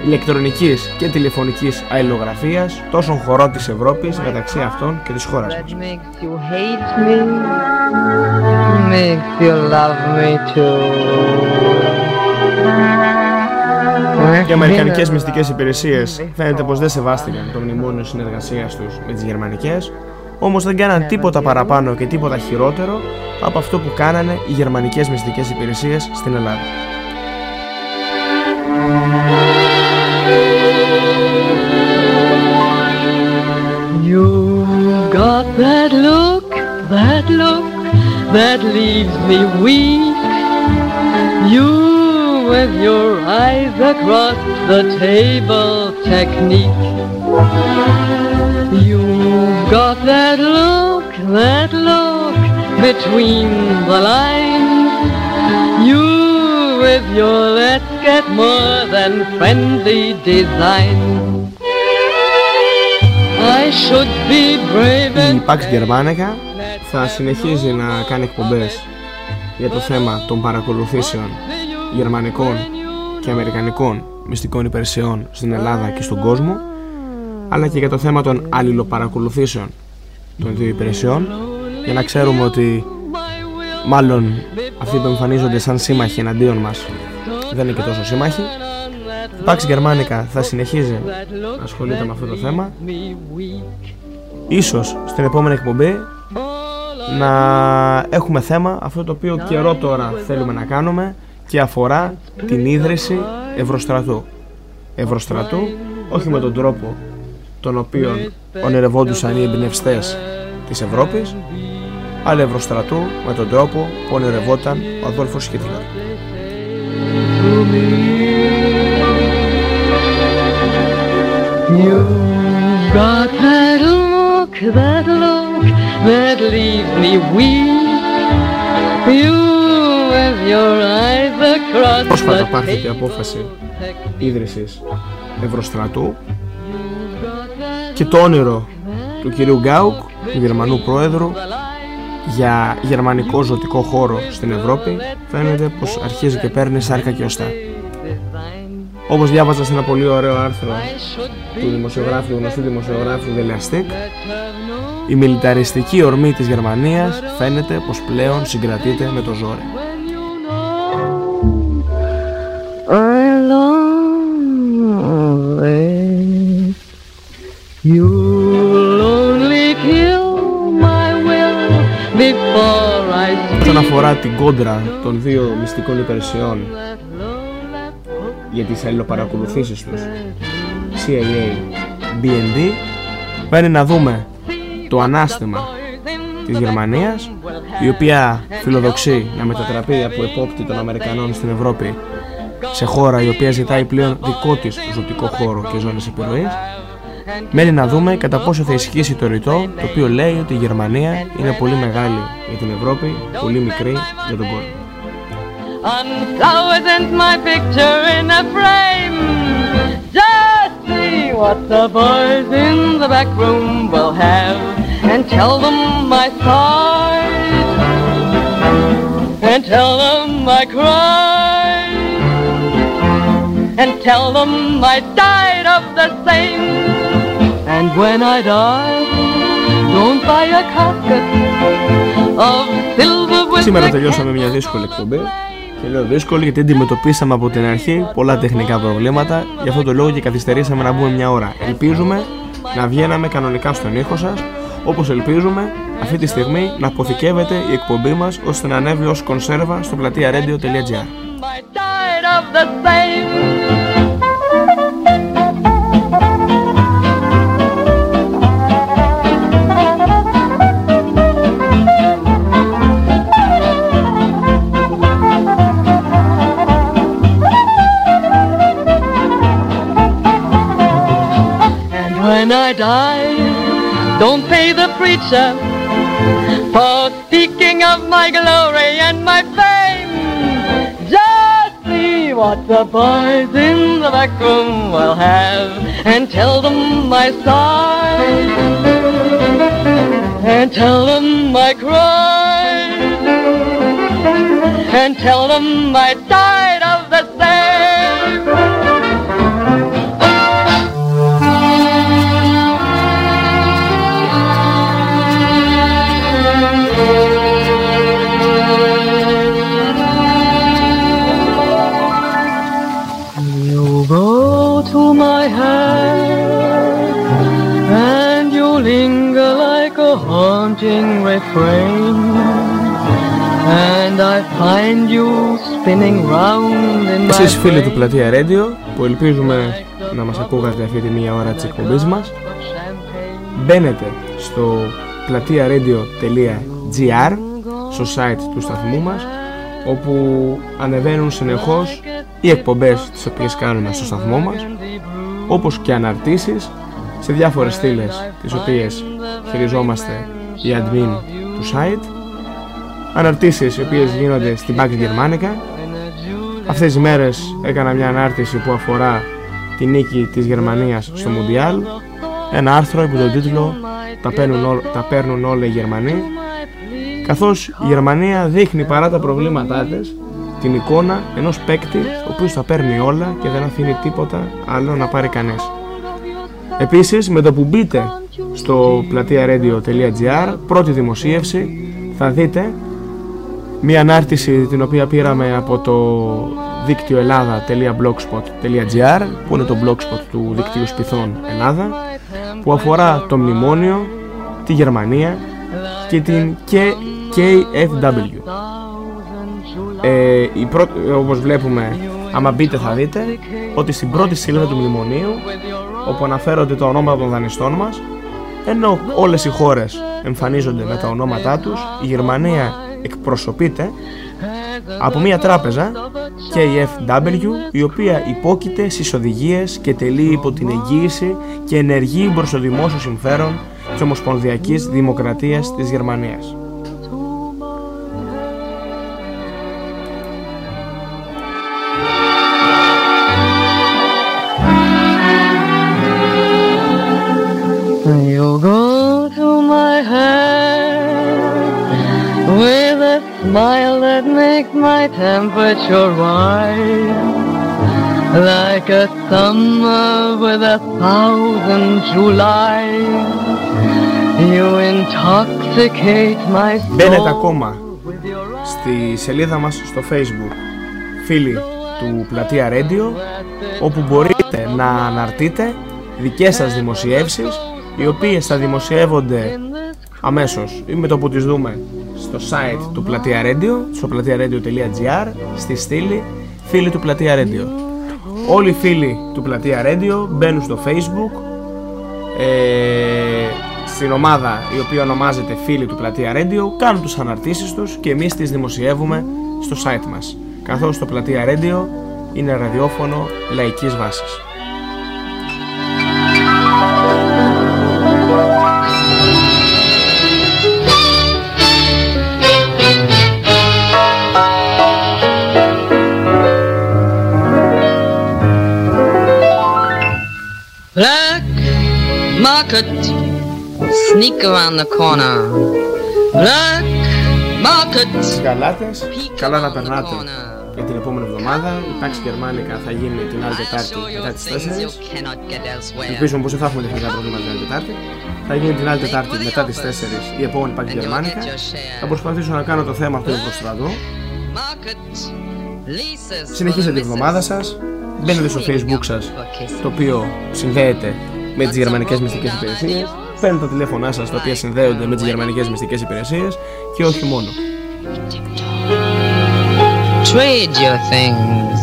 ηλεκτρονικής και τηλεφωνικής αλληλογραφίας τόσων χωρών της Ευρώπης μεταξύ αυτών και της χώρας μας. Makes you hate me, makes you love me too. Οι Αμερικανικές μυστικές υπηρεσίες φαίνεται πως δεν σεβάστηκαν το μνημόνιο συνεργασίας τους με τις Γερμανικές, όμως δεν κάναν τίποτα παραπάνω και τίποτα χειρότερο από αυτό που κάνανε οι Γερμανικές μυστικές υπηρεσίες στην Ελλάδα. You got that look, that look that leaves me weak. You with your eyes across the table technique. You got that look, that look between the lines. You with your let's get more than friendly design. I should be brave Η and Pax Germanica θα συνεχίζει να κάνει εκπομπές για το θέμα των παρακολουθήσεων γερμανικών και αμερικανικών μυστικών υπηρεσιών στην Ελλάδα και στον κόσμο αλλά και για το θέμα των αλληλοπαρακολουθήσεων των δύο υπηρεσιών για να ξέρουμε ότι μάλλον αυτοί που εμφανίζονται σαν σύμμαχοι εναντίον μας δεν είναι και τόσο σύμμαχοι. Η Pax Germanica θα συνεχίζει να ασχολείται με αυτό το θέμα Ίσως στην επόμενη εκπομπή να έχουμε θέμα αυτό το οποίο καιρό τώρα θέλουμε να κάνουμε και αφορά την ίδρυση Ευρωστρατού. Ευρωστρατού όχι με τον τρόπο τον οποίο ονειρευόντουσαν οι εμπνευστές της Ευρώπης αλλά Ευρωστρατού με τον τρόπο που ονειρευόταν ο Αδόλφος Χίτλερ. You got that look, that look that leaves me weak. You Πρόσφατα the πάρθηκε η table. απόφαση ίδρυσης Ευρωστρατού και το όνειρο του κυρίου Γκάουκ, του Γερμανού Πρόεδρου, για γερμανικό ζωτικό χώρο στην Ευρώπη φαίνεται πως αρχίζει και παίρνει σάρκα και οστά. Όπως διάβαζα σε ένα πολύ ωραίο άρθρο του δημοσιογράφου, του γνωστού δημοσιογράφου Δελεαστίκ, η μιλιταριστική ορμή της Γερμανίας φαίνεται πως πλέον συγκρατείται με το ζόρι. You'll only kill my will before I Όσον αφορά την κόντρα των δύο μυστικών υπηρεσιών για τις αλληλοπαρακολουθήσεις τους CIA, BND παίρνει να δούμε το ανάστημα της Γερμανίας η οποία φιλοδοξεί να μετατραπεί από επόπτη των Αμερικανών στην Ευρώπη σε χώρα η οποία ζητάει πλέον δικό της ζωτικό χώρο και ζώνες επιρροής μένει να δούμε κατά πόσο θα ισχύσει το ρητό το οποίο λέει ότι η Γερμανία είναι πολύ μεγάλη για την Ευρώπη, πολύ μικρή για τον κόσμο. On flowers and my picture in a frame. Just see what the boys in the back room will have, and tell them I sighed, and tell them I cried, and tell them I died of the same. And when I die, don't buy a casket of silver with Σήμερα the τελειώσαμε μια δύσκολη εκπομπή. και λέω δύσκολη γιατί αντιμετωπίσαμε από την αρχή. Πολλά τεχνικά προβλήματα. Γι' αυτό το λόγο και καθυστερήσαμε να μπούμε μια ώρα. Ελπίζουμε να βγαίναμε κανονικά στον ήχο σας. Όπως ελπίζουμε αυτή τη στιγμή να αποθηκεύεται η εκπομπή μας ώστε να ανέβει ως κονσέρβα στο πλατεία radio.gr when I die, don't pay the preacher for speaking of my glory and my fame. Just see what the boys in the back room will have and tell them my sigh. And tell them my cry. And tell them my died haunting refrain. And I find you spinning round in my Εσείς φίλοι του brain. Πλατεία Radio που ελπίζουμε να μας ακούγατε αυτή τη μία ώρα της εκπομπής μας μπαίνετε στο πλατείαradio.gr στο site του σταθμού μας όπου ανεβαίνουν συνεχώς οι εκπομπές τις οποίες κάνουμε στο σταθμό μας όπως και αναρτήσεις σε διάφορες στήλες τις οποίες χειριζόμαστε οι admin του site. Αναρτήσεις οι οποίες γίνονται στην Pax Germanica. Αυτές τις μέρες έκανα μια ανάρτηση που αφορά τη νίκη της Γερμανίας στο Μουντιάλ. Ένα άρθρο υπό τον τίτλο «Τα παίρνουν, ό, τα παίρνουν όλα οι Γερμανοί» καθώς η Γερμανία δείχνει παρά τα προβλήματά της την εικόνα ενός παίκτη ο οποίος τα παίρνει όλα και δεν αφήνει τίποτα άλλο να πάρει κανείς. Επίσης με το που μπείτε στο πλατείαradio.gr πρώτη δημοσίευση θα δείτε Μία ανάρτηση την οποία πήραμε από το δίκτυο Ελλάδα.blogspot.gr που είναι το blogspot του δικτύου σπιθών Ελλάδα που αφορά το μνημόνιο, τη Γερμανία και την K- KFW. Ε, η πρώτη, όπως βλέπουμε, άμα μπείτε θα δείτε ότι στην πρώτη σελίδα του μνημονίου όπου αναφέρονται τα ονόματα των δανειστών μας ενώ όλες οι χώρες εμφανίζονται με τα ονόματά τους η Γερμανία εκπροσωπείται από μια τράπεζα KFW η οποία υπόκειται στις οδηγίες και τελεί υπό την εγγύηση και ενεργεί προς το δημόσιο συμφέρον της Ομοσπονδιακής Δημοκρατίας της Γερμανίας. You go to my head with a smile that makes my temperature rise like a summer with a thousand Julys. You intoxicate my Μπαίνετε soul. ακόμα στη σελίδα μας στο facebook φίλοι του Πλατεία Radio όπου μπορείτε να αναρτείτε δικές σας δημοσιεύσεις οι οποίες θα δημοσιεύονται αμέσως ή με το που τις δούμε στο site του Πλατεία Radio στο πλατείαradio.gr στη στήλη φίλοι του Πλατεία Radio όλοι οι φίλοι του Πλατεία Radio μπαίνουν στο facebook ε, στην ομάδα η οποία ονομάζεται Φίλοι του Πλατεία Radio κάνουν τις αναρτήσεις τους και εμείς τις δημοσιεύουμε στο site μας καθώς το Πλατεία Radio είναι ραδιόφωνο λαϊκής βάσης. Market, sneak around the corner. Black market. Στις γαλάτες, καλά να περνάτε για την επόμενη εβδομάδα. Η Pax Germanica θα γίνει την άλλη Τετάρτη μετά τις 4. Ελπίζουμε πως δεν θα έχουμε τεχνικά προβλήματα την άλλη Τετάρτη. Θα γίνει την άλλη Τετάρτη μετά τις 4 η επόμενη Pax Germanica. Θα προσπαθήσω να κάνω το θέμα αυτό το στρατό. Συνεχίστε τη βδομάδα σας. Μπαίνετε στο facebook σας, το οποίο συνδέεται με τις γερμανικές μυστικές υπηρεσίες. Παίρνετε τα τηλέφωνά σας, τα οποία συνδέονται με τις γερμανικές μυστικές υπηρεσίες και όχι μόνο. Trade your things.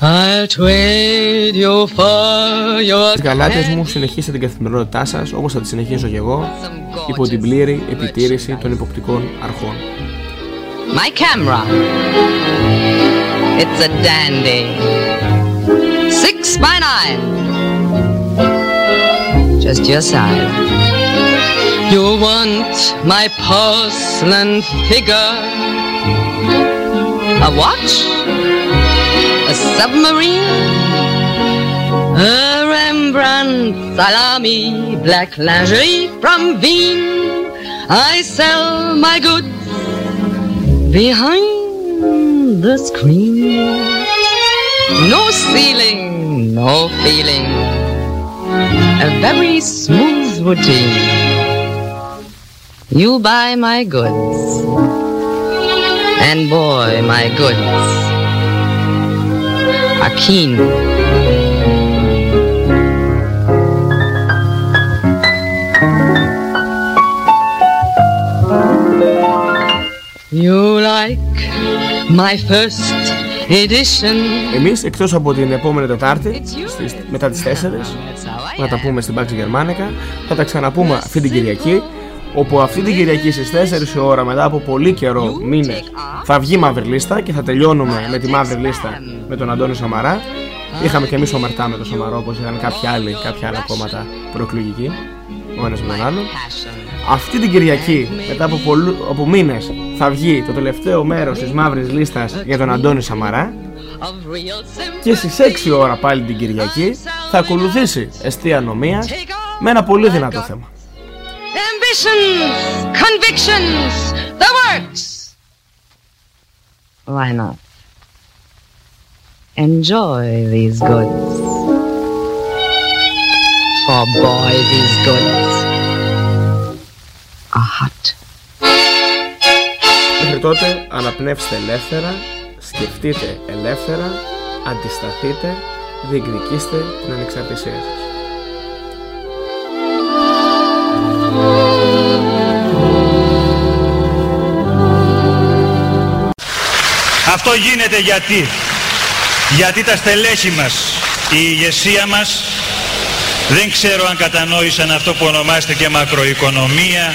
I'll trade you for your Τις γαλάτες μου συνεχίστε την καθημερινότητά σας όπως θα τη συνεχίζω και εγώ υπό την πλήρη επιτήρηση των υποπτικών αρχών. My camera. It's a dandy. Six by nine. Just your size. You want my porcelain figure? A watch? A submarine? A Rembrandt salami, black lingerie from Wien. I sell my goods behind the screen. No ceiling, no feeling. A very smooth routine. You buy my goods. And boy, my goods are keen. You like my first. Εμείς εκτός από την επόμενη Τετάρτη στις, μετά τις 4 να τα πούμε στην Πάξη Γερμανικά θα τα ξαναπούμε αυτή την Κυριακή όπου αυτή την Κυριακή στις 4 η ώρα μετά από πολύ καιρό μήνες θα βγει μαύρη λίστα και θα τελειώνουμε με τη μαύρη λίστα με τον Αντώνη Σαμαρά. Είχαμε και εμείς ομερτά με τον Σαμαρό όπως είχαν κάποιοι άλλοι, κάποια άλλα κόμματα προεκλογικοί ο ένας με τον άλλο αυτή την Κυριακή, μετά από, πολλού, από μήνες, θα βγει το τελευταίο μέρος της μαύρης λίστας για τον Αντώνη Σαμαρά και στις 6 ώρα πάλι την Κυριακή θα ακολουθήσει εστία νομίας με ένα πολύ δυνατό θέμα. Ambitions, convictions, the works. Why not? Enjoy these goods. For boy, these goods are hot. Μέχρι τότε αναπνεύστε ελεύθερα, σκεφτείτε ελεύθερα, αντισταθείτε, διεκδικήστε την ανεξαρτησία σας. Αυτό γίνεται γιατί. Γιατί τα στελέχη μας, η ηγεσία μας, δεν ξέρω αν κατανόησαν αυτό που ονομάζεται και μακροοικονομία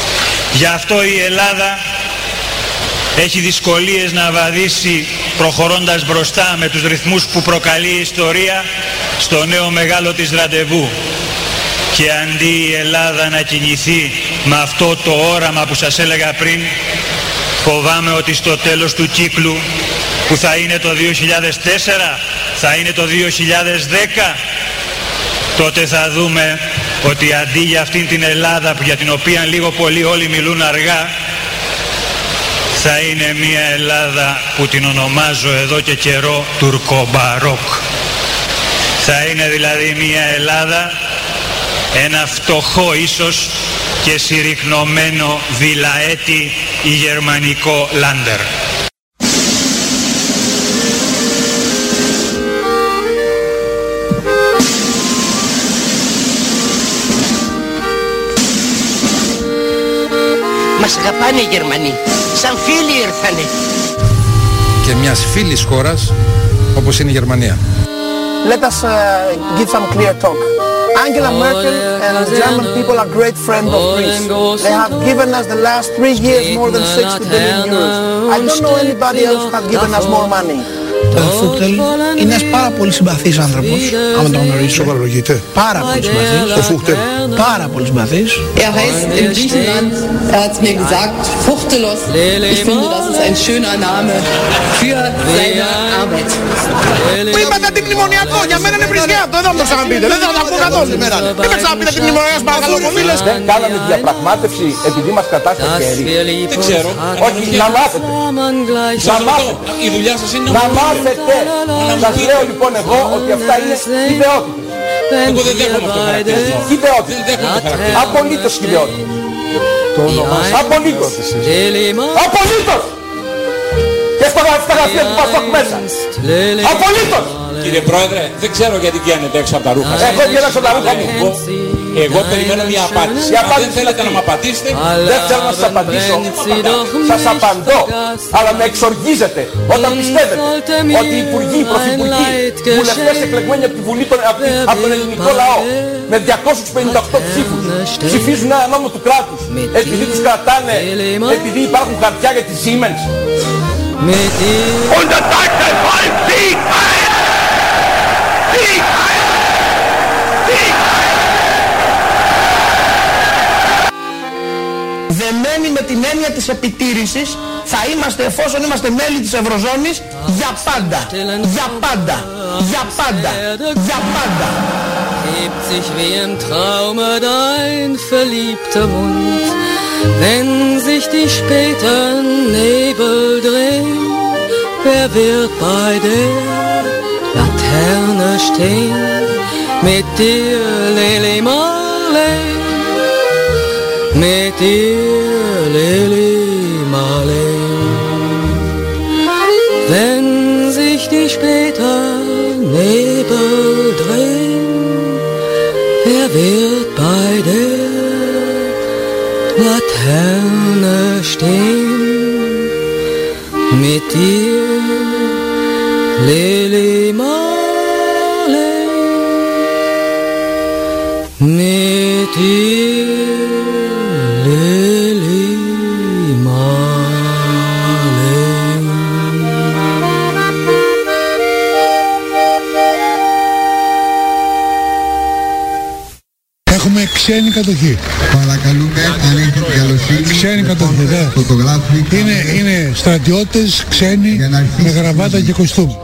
Γι' αυτό η Ελλάδα έχει δυσκολίες να βαδίσει προχωρώντας μπροστά με τους ρυθμούς που προκαλεί η ιστορία στο νέο μεγάλο της ραντεβού. Και αντί η Ελλάδα να κινηθεί με αυτό το όραμα που σας έλεγα πριν, φοβάμαι ότι στο τέλος του κύκλου που θα είναι το 2004, θα είναι το 2010, τότε θα δούμε ότι αντί για αυτήν την Ελλάδα που για την οποία λίγο πολύ όλοι μιλούν αργά, θα είναι μια Ελλάδα που την ονομάζω εδώ και καιρό τουρκομπαρόκ. Θα είναι δηλαδή μια Ελλάδα, ένα φτωχό ίσως και συρρυκνωμένο βιλαέτη ή γερμανικό λάντερ. Μας αγαπάνε οι Γερμανοί. Σαν φίλοι ήρθανε. Και μιας φίλης χώρας όπως είναι η Γερμανία. Let us uh, give some clear talk. Angela Merkel and the German people are great friends of Greece. They have given us the last three years more than 60 billion euros. I don't know anybody else who have given us more money. Ο Φούχτελ είναι ένας πάρα πολύ συμπαθής άνθρωπος, άμα τον γνωρίσω. Σοβαρολογείται. Πάρα πολύ συμπαθής. Ο Φούχτελ. Πάρα πολύ συμπαθής. Er heißt in Griechenland, er hat mir gesagt, Fuchtelos. Ich finde, das ist ein schöner Name für seine Arbeit. Που είπατε αντιμνημονιακό, για μένα είναι βρισκιάτο, δεν θα μου το ξαναπείτε, δεν θα το ακούω καθόλου σήμερα. Δεν με ξαναπείτε αντιμνημονιακό, σας παρακαλώ πολύ. Δεν κάναμε διαπραγμάτευση επειδή μας κατάστα χέρι. Δεν ξέρω. Όχι, να μάθετε. Να μάθετε. Η δουλειά σας είναι Να μάθετε. φετέ. Σας λέω λοιπόν εγώ ότι αυτά είναι χιδεότητες. Εγώ δεν δέχομαι αυτό το χαρακτηρισμό. Χιδεότητες. Δεν δέχομαι το χαρακτηρισμό. Απολύτως χιδεότητες. Το όνομάς σας. Απολύτως. Απολύτως. Και στα στα γραφεία του Πασόκ μέσα. Απολύτως. Κύριε Πρόεδρε, δεν ξέρω γιατί βγαίνετε έξω από τα ρούχα σας. Εγώ βγαίνω από τα ρούχα μου. Εγώ, εγώ περιμένω μια απάντηση. Η Αν δεν απάντηση θέλετε είναι να μου απαντήσετε, Δεν θέλω να σας απαντήσω. Σας απαντώ. Αλλά με εξοργίζετε όταν πιστεύετε ότι οι υπουργοί, οι πρωθυπουργοί, βουλευτές εκλεγμένοι από, τη Βουλή, των- από, τη- από τον ελληνικό λαό με 258 ψήφους ψηφίζουν ένα νόμο του κράτους επειδή τους κρατάνε, επειδή υπάρχουν χαρτιά για τη Siemens. Und der deutsche Volk siegt ein! Siegt με την έννοια της επιτήρησης θα είμαστε εφόσον είμαστε μέλη της Ευρωζώνης για πάντα. Για πάντα. Για πάντα. Για πάντα. hebt sich wie im Traume dein verliebter Mund. Wenn sich die späten Nebel drehen, wer wird bei der Laterne stehen? Mit dir, Lili Marley, mit dir, Lili Marley. Wenn sich die späten Nebel drehen, Wer wird bei der Laterne stehen? Mit dir, Lili Marley. Mit dir, ξένη κατοχή. Παρακαλούμε αν έχετε την καλοσύνη. Ξένη κατοχή, ναι. Φωτογράφοι. Είναι, είναι στρατιώτες ξένοι Για να αρχίσει με η γραβάτα συζήτηση. και κοστούμι.